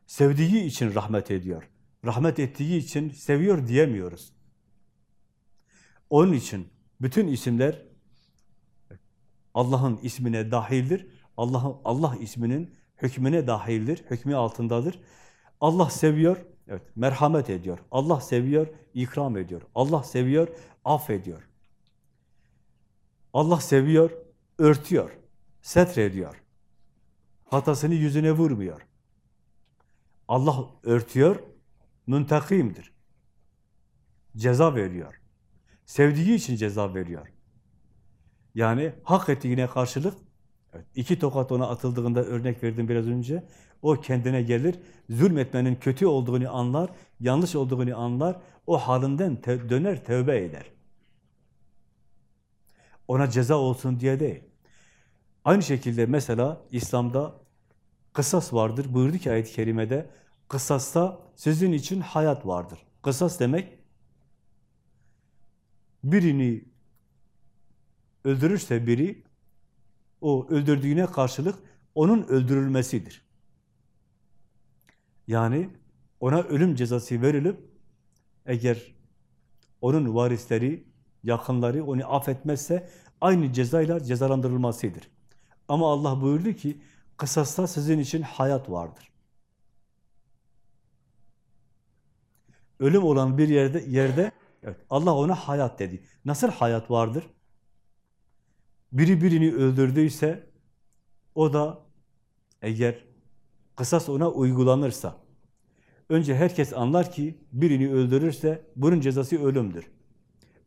Sevdiği için rahmet ediyor. Rahmet ettiği için seviyor diyemiyoruz. Onun için bütün isimler Allah'ın ismine dahildir. Allah Allah isminin hükmüne dahildir, hükmü altındadır. Allah seviyor, evet, merhamet ediyor. Allah seviyor, ikram ediyor. Allah seviyor, affediyor. Allah seviyor, örtüyor, setrediyor. Hatasını yüzüne vurmuyor. Allah örtüyor, müntakimdir. Ceza veriyor. Sevdiği için ceza veriyor. Yani hak ettiğine karşılık, evet, iki tokat ona atıldığında örnek verdim biraz önce, o kendine gelir, zulmetmenin kötü olduğunu anlar, yanlış olduğunu anlar, o halinden te döner, tövbe eder. Ona ceza olsun diye değil. Aynı şekilde mesela İslam'da kısas vardır. Buyurdu ki ayet-i kerimede, kısasta sizin için hayat vardır. Kısas demek, birini öldürürse biri, o öldürdüğüne karşılık onun öldürülmesidir. Yani ona ölüm cezası verilip, eğer onun varisleri, yakınları onu affetmezse, aynı cezayla cezalandırılmasıdır. Ama Allah buyurdu ki, kısasta sizin için hayat vardır. Ölüm olan bir yerde yerde evet, Allah ona hayat dedi. Nasıl hayat vardır? Biri birini öldürdüyse o da eğer kısas ona uygulanırsa önce herkes anlar ki birini öldürürse bunun cezası ölümdür.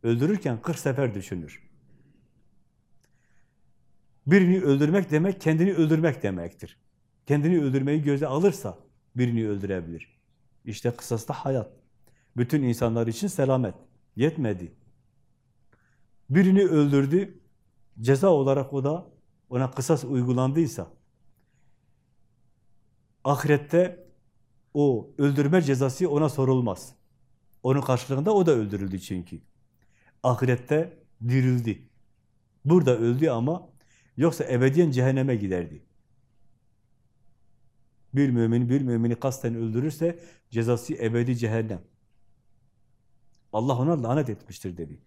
Öldürürken 40 sefer düşünür. Birini öldürmek demek, kendini öldürmek demektir. Kendini öldürmeyi göze alırsa birini öldürebilir. İşte kısasta hayat. Bütün insanlar için selamet. Yetmedi. Birini öldürdü, ceza olarak o da ona kısas uygulandıysa, ahirette o öldürme cezası ona sorulmaz. Onun karşılığında o da öldürüldü çünkü. Ahirette dirildi. Burada öldü ama Yoksa ebediyen cehenneme giderdi. Bir mümin bir mümini kasten öldürürse cezası ebedi cehennem. Allah ona lanet etmiştir dedi.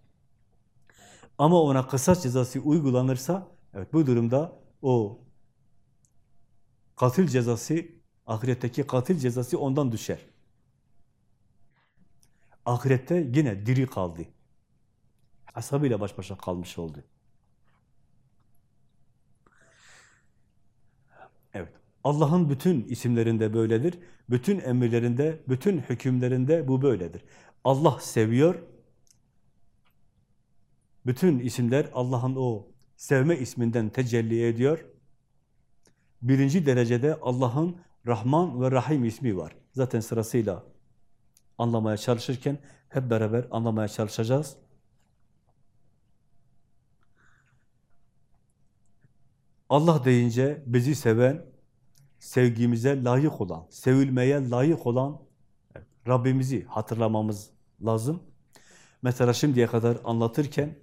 Ama ona kısas cezası uygulanırsa, evet bu durumda o katil cezası, ahiretteki katil cezası ondan düşer. Ahirette yine diri kaldı. Ashabıyla baş başa kalmış oldu. Evet. Allah'ın bütün isimlerinde böyledir. Bütün emirlerinde, bütün hükümlerinde bu böyledir. Allah seviyor. Bütün isimler Allah'ın o sevme isminden tecelli ediyor. Birinci derecede Allah'ın Rahman ve Rahim ismi var. Zaten sırasıyla anlamaya çalışırken hep beraber anlamaya çalışacağız. Allah deyince bizi seven, sevgimize layık olan, sevilmeye layık olan Rabbimizi hatırlamamız lazım. Mesela şimdiye kadar anlatırken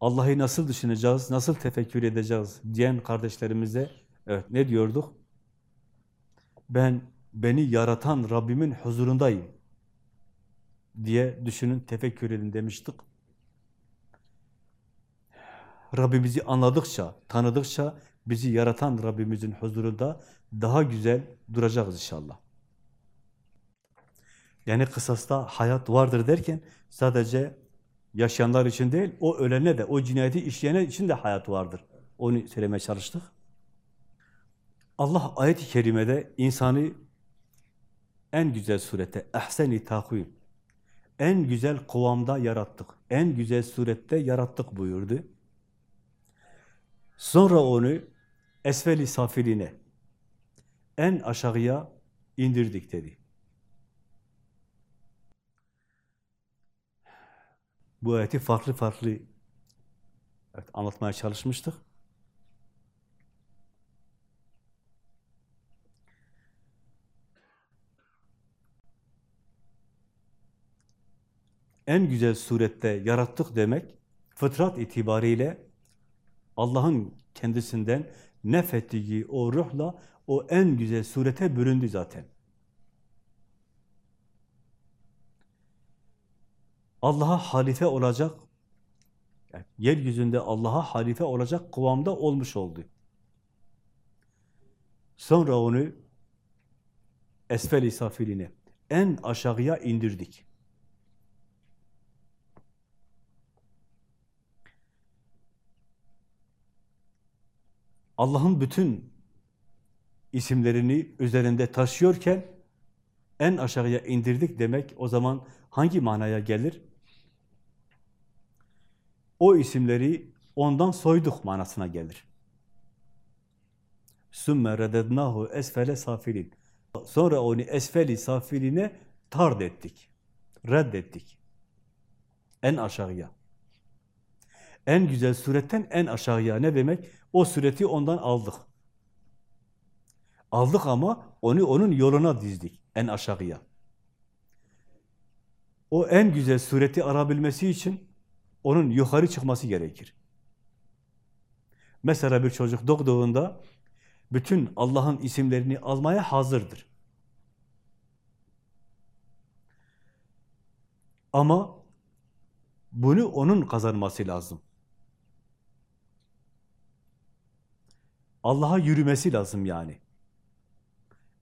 Allah'ı nasıl düşüneceğiz, nasıl tefekkür edeceğiz diyen kardeşlerimize evet ne diyorduk? Ben beni yaratan Rabbimin huzurundayım diye düşünün, tefekkür edin demiştik. Rabbimizi anladıkça, tanıdıkça bizi yaratan Rabbimizin huzurunda daha güzel duracağız inşallah. Yani kısasta hayat vardır derken sadece yaşayanlar için değil, o ölene de, o cinayeti işleyenler için de hayat vardır. Onu söylemeye çalıştık. Allah ayet-i kerimede insanı en güzel surette, ehsen-i takvim, en güzel kıvamda yarattık, en güzel surette yarattık buyurdu. Sonra onu esfel-i safiline, en aşağıya indirdik dedi. Bu ayeti farklı farklı evet, anlatmaya çalışmıştık. En güzel surette yarattık demek, fıtrat itibariyle Allah'ın kendisinden nefettiği o ruhla o en güzel surete büründü zaten. Allah'a halife olacak, yani yeryüzünde Allah'a halife olacak kıvamda olmuş oldu. Sonra onu esfel-i safiline, en aşağıya indirdik. Allah'ın bütün isimlerini üzerinde taşıyorken en aşağıya indirdik demek o zaman hangi manaya gelir? O isimleri ondan soyduk manasına gelir. Sümme redednahu esfele safilin. Sonra onu esfeli safiline tard ettik. Reddettik. En aşağıya. En güzel suretten en aşağıya ne demek? O sureti ondan aldık. Aldık ama onu onun yoluna dizdik en aşağıya. O en güzel sureti arabilmesi için onun yukarı çıkması gerekir. Mesela bir çocuk doğduğunda bütün Allah'ın isimlerini almaya hazırdır. Ama bunu onun kazanması lazım. Allah'a yürümesi lazım yani.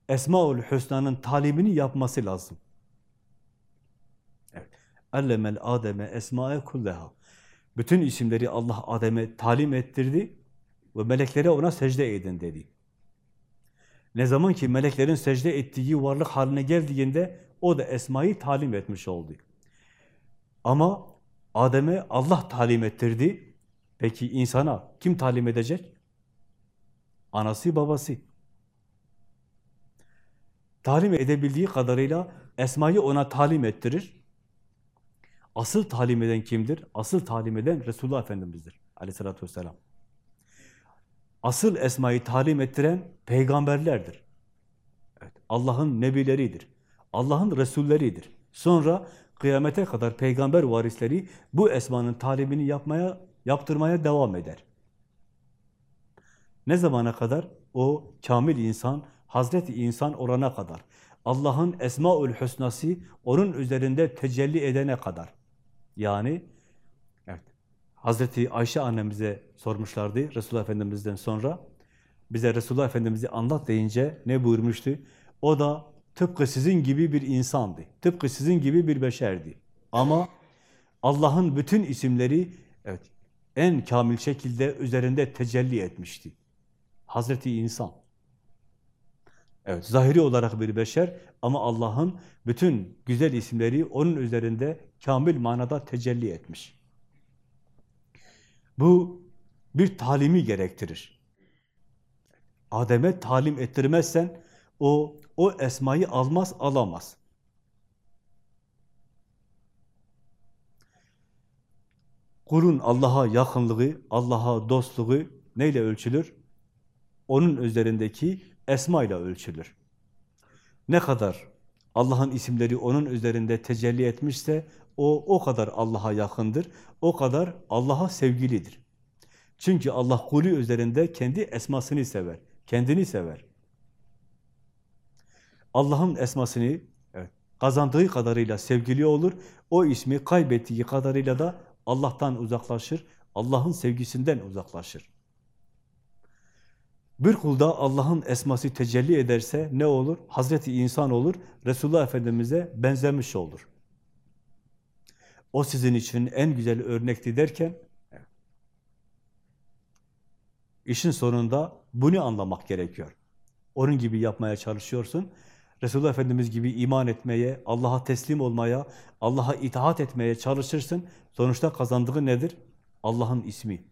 Esmaül Hüsna'nın talimini yapması lazım. Allemel Adem'e esma'e kulleha. Bütün isimleri Allah Adem'e talim ettirdi ve meleklere ona secde edin dedi. Ne zaman ki meleklerin secde ettiği varlık haline geldiğinde o da esmayı talim etmiş oldu. Ama Adem'e Allah talim ettirdi. Peki insana kim talim edecek? Anası, babası. Talim edebildiği kadarıyla Esma'yı ona talim ettirir. Asıl talim eden kimdir? Asıl talim eden Resulullah Efendimiz'dir aleyhissalatü vesselam. Asıl Esma'yı talim ettiren peygamberlerdir. Evet, Allah'ın nebileridir. Allah'ın resulleridir. Sonra kıyamete kadar peygamber varisleri bu esmanın talimini yapmaya, yaptırmaya devam eder. Ne zamana kadar? O kamil insan, Hazreti insan olana kadar. Allah'ın Esmaül Hüsnası onun üzerinde tecelli edene kadar. Yani evet, Hazreti Ayşe annemize sormuşlardı Resulullah Efendimiz'den sonra. Bize Resulullah Efendimiz'i anlat deyince ne buyurmuştu? O da tıpkı sizin gibi bir insandı. Tıpkı sizin gibi bir beşerdi. Ama Allah'ın bütün isimleri evet en kamil şekilde üzerinde tecelli etmişti. Hazreti insan. Evet, zahiri olarak bir beşer ama Allah'ın bütün güzel isimleri onun üzerinde kamil manada tecelli etmiş. Bu bir talimi gerektirir. Adem'e talim ettirmezsen o o esmayı almaz, alamaz. Kulun Allah'a yakınlığı, Allah'a dostluğu neyle ölçülür? Onun üzerindeki esma ile ölçülür. Ne kadar Allah'ın isimleri onun üzerinde tecelli etmişse o o kadar Allah'a yakındır. O kadar Allah'a sevgilidir. Çünkü Allah kulü üzerinde kendi esmasını sever. Kendini sever. Allah'ın esmasını evet, kazandığı kadarıyla sevgili olur. O ismi kaybettiği kadarıyla da Allah'tan uzaklaşır. Allah'ın sevgisinden uzaklaşır. Bir kulda Allah'ın esması tecelli ederse ne olur? Hazreti insan olur, Resulullah Efendimiz'e benzemiş olur. O sizin için en güzel örnekti derken, işin sonunda bunu anlamak gerekiyor. Onun gibi yapmaya çalışıyorsun. Resulullah Efendimiz gibi iman etmeye, Allah'a teslim olmaya, Allah'a itaat etmeye çalışırsın. Sonuçta kazandığı nedir? Allah'ın ismi.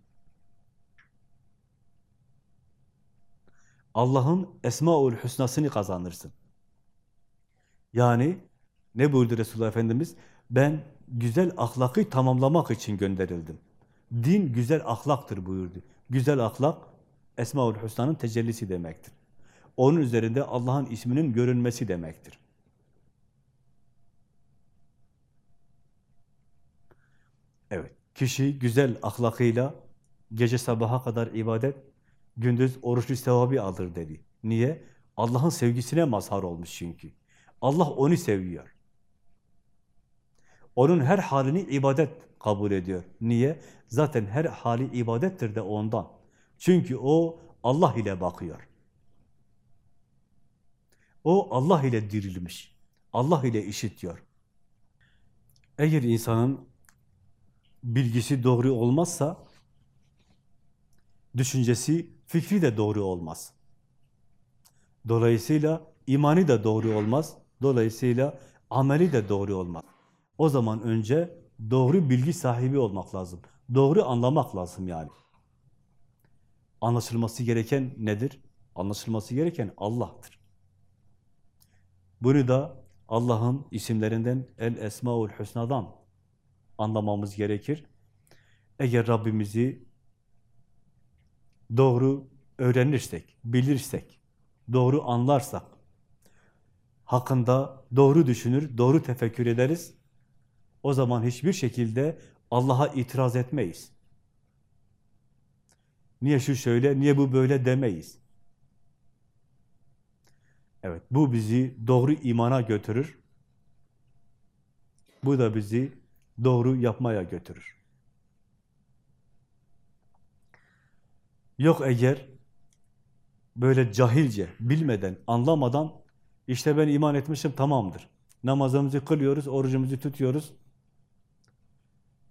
Allah'ın Esmaül Hüsna'sını kazanırsın. Yani ne buyurdu Resulullah Efendimiz? Ben güzel ahlakı tamamlamak için gönderildim. Din güzel ahlaktır buyurdu. Güzel ahlak Esmaül Hüsna'nın tecellisi demektir. Onun üzerinde Allah'ın isminin görünmesi demektir. Evet, kişi güzel ahlakıyla gece sabaha kadar ibadet, gündüz oruçlu sevabı alır dedi. Niye? Allah'ın sevgisine mazhar olmuş çünkü. Allah onu seviyor. Onun her halini ibadet kabul ediyor. Niye? Zaten her hali ibadettir de ondan. Çünkü o Allah ile bakıyor. O Allah ile dirilmiş. Allah ile işitiyor. Eğer insanın bilgisi doğru olmazsa düşüncesi, fikri de doğru olmaz. Dolayısıyla imani de doğru olmaz. Dolayısıyla ameli de doğru olmaz. O zaman önce doğru bilgi sahibi olmak lazım. Doğru anlamak lazım yani. Anlaşılması gereken nedir? Anlaşılması gereken Allah'tır. Bunu da Allah'ın isimlerinden El Esmaül Hüsna'dan anlamamız gerekir. Eğer Rabbimizi doğru öğrenirsek, bilirsek, doğru anlarsak, hakkında doğru düşünür, doğru tefekkür ederiz, o zaman hiçbir şekilde Allah'a itiraz etmeyiz. Niye şu şöyle, niye bu böyle demeyiz. Evet, bu bizi doğru imana götürür. Bu da bizi doğru yapmaya götürür. Yok eğer böyle cahilce, bilmeden, anlamadan işte ben iman etmişim tamamdır. Namazımızı kılıyoruz, orucumuzu tutuyoruz.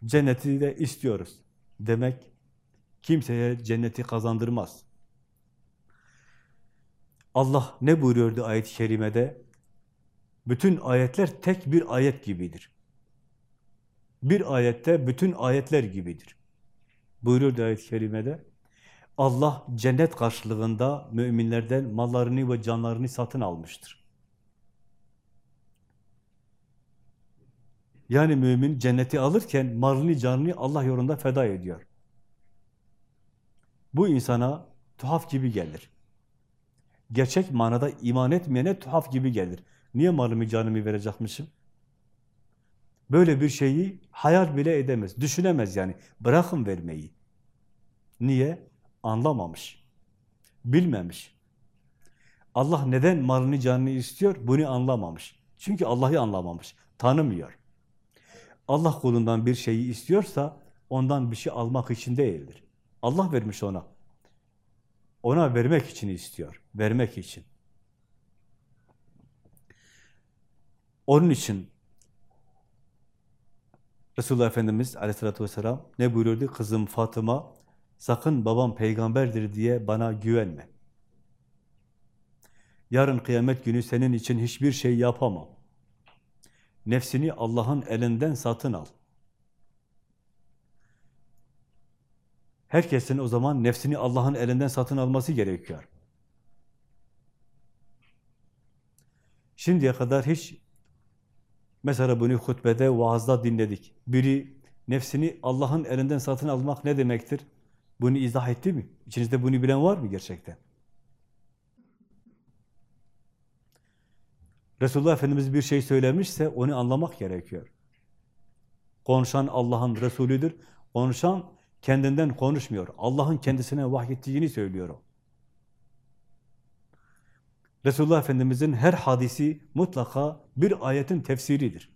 Cenneti de istiyoruz. Demek kimseye cenneti kazandırmaz. Allah ne buyuruyordu ayet-i kerimede? Bütün ayetler tek bir ayet gibidir. Bir ayette bütün ayetler gibidir. Buyuruyordu ayet-i kerimede. Allah cennet karşılığında müminlerden mallarını ve canlarını satın almıştır. Yani mümin cenneti alırken malını canını Allah yolunda feda ediyor. Bu insana tuhaf gibi gelir. Gerçek manada iman etmeyene tuhaf gibi gelir. Niye malımı canımı verecekmişim? Böyle bir şeyi hayal bile edemez, düşünemez yani. Bırakın vermeyi. Niye? Anlamamış. Bilmemiş. Allah neden malını canını istiyor? Bunu anlamamış. Çünkü Allah'ı anlamamış. Tanımıyor. Allah kulundan bir şeyi istiyorsa ondan bir şey almak için değildir. Allah vermiş ona. Ona vermek için istiyor. Vermek için. Onun için Resulullah Efendimiz aleyhissalatü vesselam ne buyurdu? Kızım Fatıma sakın babam peygamberdir diye bana güvenme. Yarın kıyamet günü senin için hiçbir şey yapamam. Nefsini Allah'ın elinden satın al. Herkesin o zaman nefsini Allah'ın elinden satın alması gerekiyor. Şimdiye kadar hiç mesela bunu hutbede, vaazda dinledik. Biri nefsini Allah'ın elinden satın almak ne demektir? Bunu izah etti mi? İçinizde bunu bilen var mı gerçekten? Resulullah Efendimiz bir şey söylemişse onu anlamak gerekiyor. Konuşan Allah'ın Resulüdür. Konuşan kendinden konuşmuyor. Allah'ın kendisine vahyettiğini söylüyor o. Resulullah Efendimiz'in her hadisi mutlaka bir ayetin tefsiridir.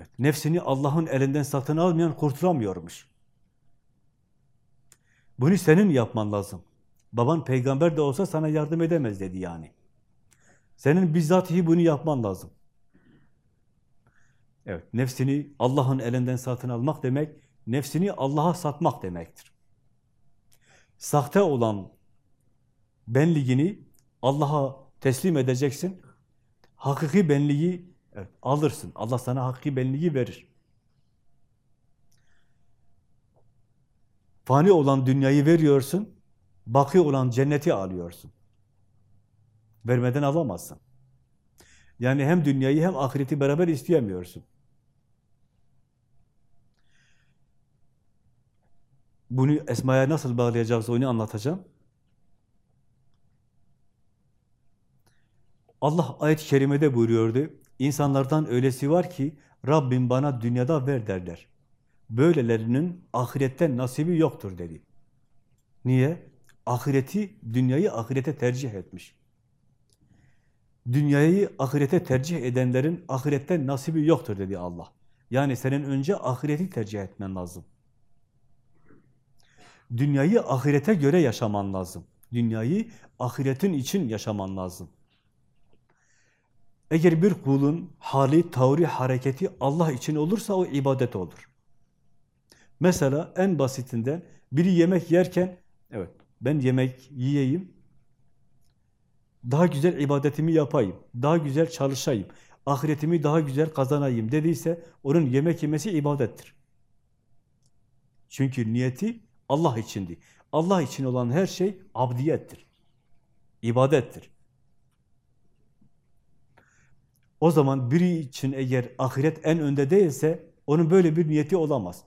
Evet, nefsini Allah'ın elinden satın almayan kurtulamıyormuş. Bunu senin yapman lazım. Baban peygamber de olsa sana yardım edemez dedi yani. Senin bizzatihi bunu yapman lazım. Evet, nefsini Allah'ın elinden satın almak demek, nefsini Allah'a satmak demektir. Sahte olan benliğini Allah'a teslim edeceksin. Hakiki benliği evet, alırsın. Allah sana hakiki benliği verir. Fani olan dünyayı veriyorsun, baki olan cenneti alıyorsun. Vermeden alamazsın. Yani hem dünyayı hem ahireti beraber isteyemiyorsun. Bunu Esma'ya nasıl bağlayacağız onu anlatacağım. Allah ayet-i kerimede buyuruyordu. İnsanlardan öylesi var ki Rabbim bana dünyada ver derler. Böylelerinin ahiretten nasibi yoktur dedi. Niye? Ahireti, dünyayı ahirete tercih etmiş. Dünyayı ahirete tercih edenlerin ahiretten nasibi yoktur dedi Allah. Yani senin önce ahireti tercih etmen lazım. Dünyayı ahirete göre yaşaman lazım. Dünyayı ahiretin için yaşaman lazım. Eğer bir kulun hali, tavrı, hareketi Allah için olursa o ibadet olur. Mesela en basitinden biri yemek yerken, evet ben yemek yiyeyim, daha güzel ibadetimi yapayım, daha güzel çalışayım, ahiretimi daha güzel kazanayım dediyse onun yemek yemesi ibadettir. Çünkü niyeti Allah içindi. Allah için olan her şey abdiyettir. ibadettir. O zaman biri için eğer ahiret en önde değilse onun böyle bir niyeti olamaz.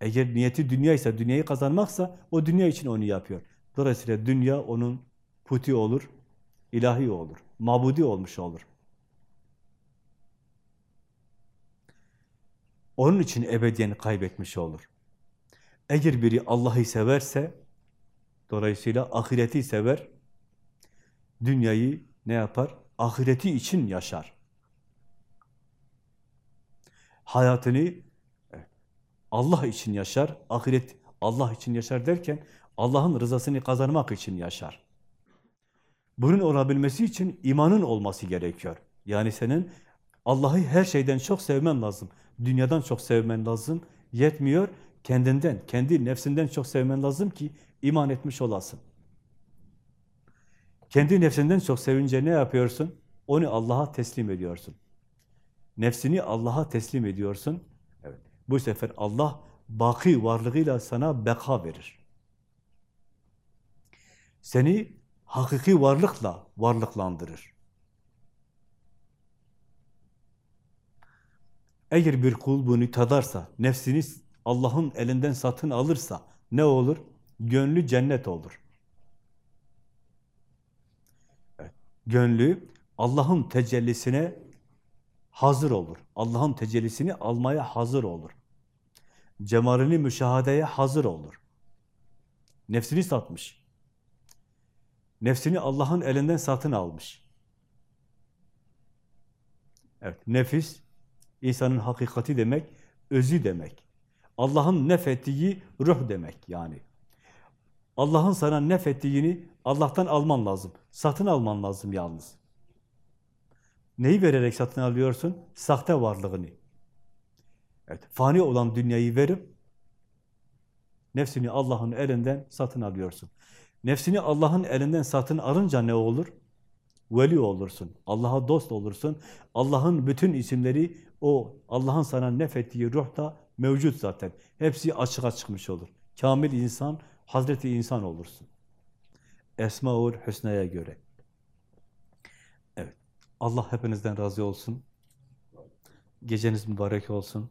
Eğer niyeti dünya ise, dünyayı kazanmaksa o dünya için onu yapıyor. Dolayısıyla dünya onun puti olur, ilahi olur, mabudi olmuş olur. Onun için ebediyen kaybetmiş olur. Eğer biri Allah'ı severse, dolayısıyla ahireti sever, dünyayı ne yapar? Ahireti için yaşar. Hayatını Allah için yaşar, ahiret Allah için yaşar derken Allah'ın rızasını kazanmak için yaşar. Bunun olabilmesi için imanın olması gerekiyor. Yani senin Allah'ı her şeyden çok sevmen lazım. Dünyadan çok sevmen lazım. Yetmiyor. Kendinden, kendi nefsinden çok sevmen lazım ki iman etmiş olasın. Kendi nefsinden çok sevince ne yapıyorsun? Onu Allah'a teslim ediyorsun. Nefsini Allah'a teslim ediyorsun. Evet. Bu sefer Allah baki varlığıyla sana beka verir. Seni hakiki varlıkla varlıklandırır. Eğer bir kul bunu tadarsa, nefsini Allah'ın elinden satın alırsa ne olur? Gönlü cennet olur. Evet. Gönlü Allah'ın tecellisine hazır olur. Allah'ın tecellisini almaya hazır olur. Cemalini müşahadeye hazır olur. Nefsini satmış. Nefsini Allah'ın elinden satın almış. Evet, nefis, insanın hakikati demek, özü demek. Allah'ın nefettiği ruh demek yani. Allah'ın sana nefettiğini Allah'tan alman lazım. Satın alman lazım yalnız. Neyi vererek satın alıyorsun? Sahte varlığını. Evet, fani olan dünyayı verip nefsini Allah'ın elinden satın alıyorsun. Nefsini Allah'ın elinden satın alınca ne olur? Veli olursun. Allah'a dost olursun. Allah'ın bütün isimleri o Allah'ın sana nefettiği ruhta mevcut zaten. Hepsi açığa çıkmış olur. Kamil insan, Hazreti insan olursun. Esmaül Hüsna'ya göre. Allah hepinizden razı olsun. Geceniz mübarek olsun.